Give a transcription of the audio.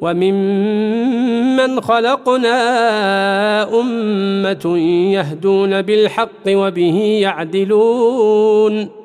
وممن خلقنا أمة يهدون بالحق وبه يعدلون.